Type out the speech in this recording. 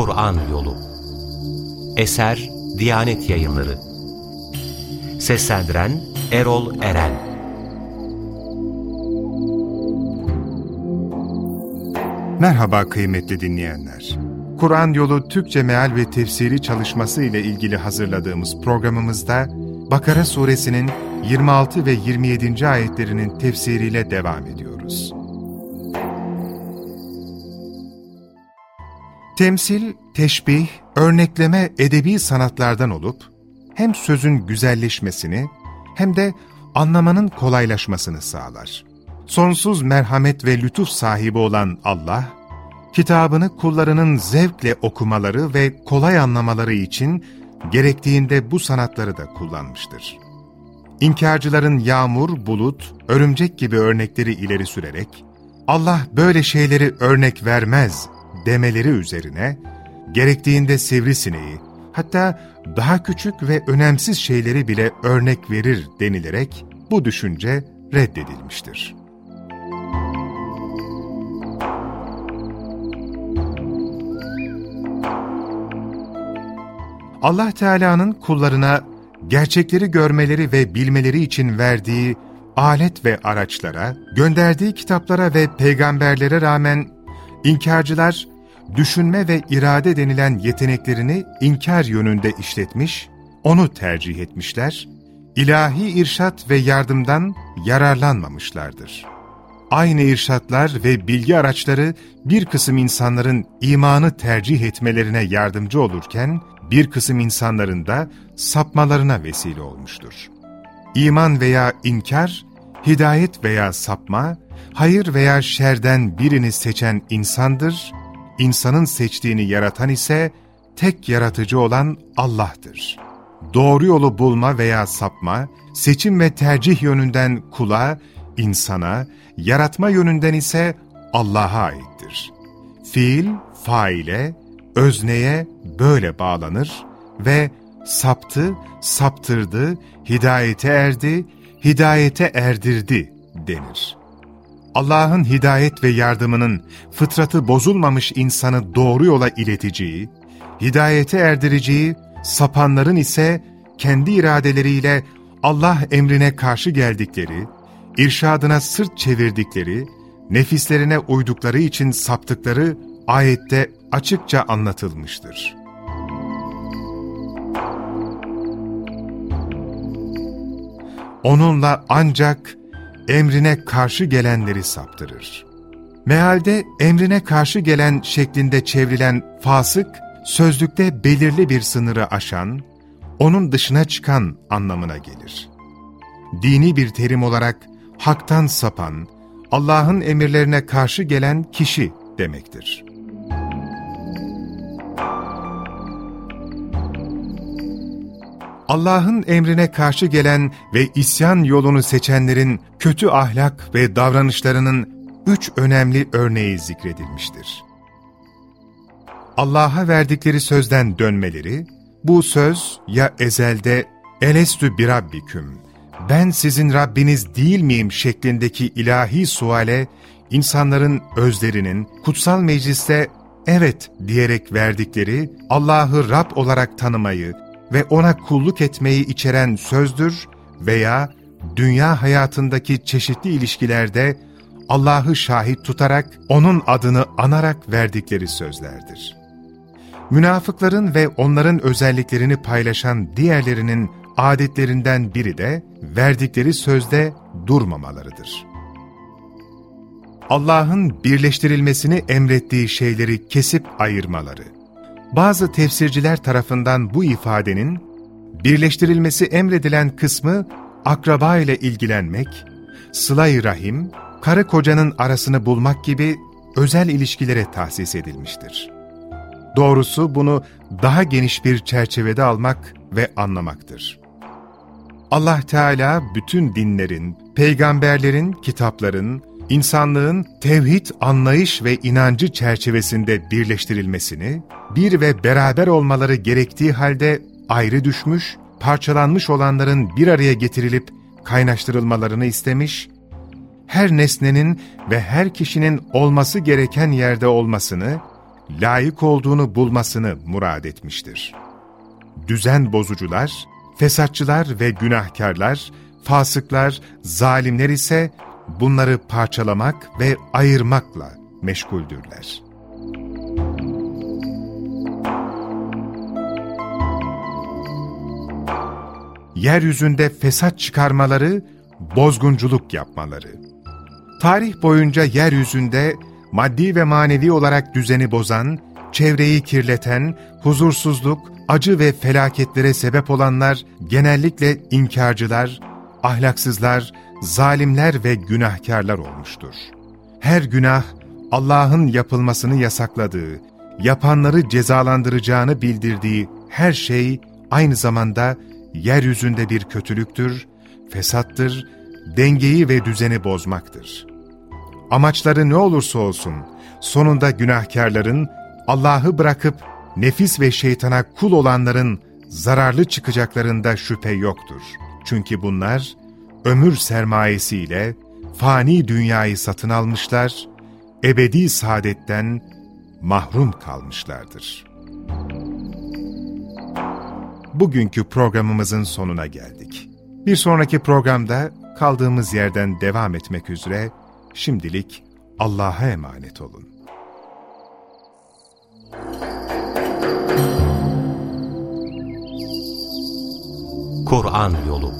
Kur'an Yolu Eser Diyanet Yayınları Seslendiren Erol Eren Merhaba kıymetli dinleyenler. Kur'an Yolu Türkçe Meal ve Tefsiri çalışması ile ilgili hazırladığımız programımızda Bakara suresinin 26 ve 27. ayetlerinin tefsiriyle devam ediyoruz. Temsil, teşbih, örnekleme edebi sanatlardan olup, hem sözün güzelleşmesini hem de anlamanın kolaylaşmasını sağlar. Sonsuz merhamet ve lütuf sahibi olan Allah, kitabını kullarının zevkle okumaları ve kolay anlamaları için gerektiğinde bu sanatları da kullanmıştır. İnkarcıların yağmur, bulut, örümcek gibi örnekleri ileri sürerek, Allah böyle şeyleri örnek vermez demeleri üzerine, gerektiğinde sivrisineği, hatta daha küçük ve önemsiz şeyleri bile örnek verir denilerek bu düşünce reddedilmiştir. Allah Teala'nın kullarına gerçekleri görmeleri ve bilmeleri için verdiği alet ve araçlara, gönderdiği kitaplara ve peygamberlere rağmen inkarcılar, düşünme ve irade denilen yeteneklerini inkar yönünde işletmiş, onu tercih etmişler, ilahi irşat ve yardımdan yararlanmamışlardır. Aynı irşatlar ve bilgi araçları bir kısım insanların imanı tercih etmelerine yardımcı olurken, bir kısım insanların da sapmalarına vesile olmuştur. İman veya inkar, hidayet veya sapma, hayır veya şerden birini seçen insandır, insanın seçtiğini yaratan ise tek yaratıcı olan Allah'tır. Doğru yolu bulma veya sapma, seçim ve tercih yönünden kula, insana, yaratma yönünden ise Allah'a aittir. Fiil, faile, özneye böyle bağlanır ve saptı, saptırdı, hidayete erdi, hidayete erdirdi denir. Allah'ın hidayet ve yardımının fıtratı bozulmamış insanı doğru yola ileteceği, hidayete erdireceği, sapanların ise kendi iradeleriyle Allah emrine karşı geldikleri, irşadına sırt çevirdikleri, nefislerine uydukları için saptıkları ayette açıkça anlatılmıştır. Onunla ancak emrine karşı gelenleri saptırır. Mealde emrine karşı gelen şeklinde çevrilen fasık, sözlükte belirli bir sınırı aşan, onun dışına çıkan anlamına gelir. Dini bir terim olarak haktan sapan, Allah'ın emirlerine karşı gelen kişi demektir. Allah'ın emrine karşı gelen ve isyan yolunu seçenlerin kötü ahlak ve davranışlarının üç önemli örneği zikredilmiştir. Allah'a verdikleri sözden dönmeleri, bu söz ya ezelde elestü bir rabbiküm, ben sizin Rabbiniz değil miyim şeklindeki ilahi suale, insanların özlerinin kutsal mecliste evet diyerek verdikleri Allah'ı Rab olarak tanımayı, ve ona kulluk etmeyi içeren sözdür veya dünya hayatındaki çeşitli ilişkilerde Allah'ı şahit tutarak, O'nun adını anarak verdikleri sözlerdir. Münafıkların ve onların özelliklerini paylaşan diğerlerinin adetlerinden biri de verdikleri sözde durmamalarıdır. Allah'ın birleştirilmesini emrettiği şeyleri kesip ayırmaları, bazı tefsirciler tarafından bu ifadenin, birleştirilmesi emredilen kısmı akraba ile ilgilenmek, sıla rahim, karı kocanın arasını bulmak gibi özel ilişkilere tahsis edilmiştir. Doğrusu bunu daha geniş bir çerçevede almak ve anlamaktır. Allah Teala bütün dinlerin, peygamberlerin, kitapların, insanlığın tevhid anlayış ve inancı çerçevesinde birleştirilmesini, bir ve beraber olmaları gerektiği halde ayrı düşmüş, parçalanmış olanların bir araya getirilip kaynaştırılmalarını istemiş, her nesnenin ve her kişinin olması gereken yerde olmasını, layık olduğunu bulmasını murad etmiştir. Düzen bozucular, fesatçılar ve günahkarlar, fasıklar, zalimler ise bunları parçalamak ve ayırmakla meşguldürler. Yeryüzünde fesat çıkarmaları, bozgunculuk yapmaları. Tarih boyunca yeryüzünde maddi ve manevi olarak düzeni bozan, çevreyi kirleten, huzursuzluk, acı ve felaketlere sebep olanlar genellikle inkarcılar, ahlaksızlar, zalimler ve günahkarlar olmuştur. Her günah, Allah'ın yapılmasını yasakladığı, yapanları cezalandıracağını bildirdiği her şey aynı zamanda yeryüzünde bir kötülüktür, fesattır, dengeyi ve düzeni bozmaktır. Amaçları ne olursa olsun, sonunda günahkarların, Allah'ı bırakıp nefis ve şeytana kul olanların zararlı çıkacaklarında şüphe yoktur. Çünkü bunlar, ömür sermayesiyle fani dünyayı satın almışlar, ebedi saadetten mahrum kalmışlardır. Bugünkü programımızın sonuna geldik. Bir sonraki programda kaldığımız yerden devam etmek üzere şimdilik Allah'a emanet olun. Kur'an Yolu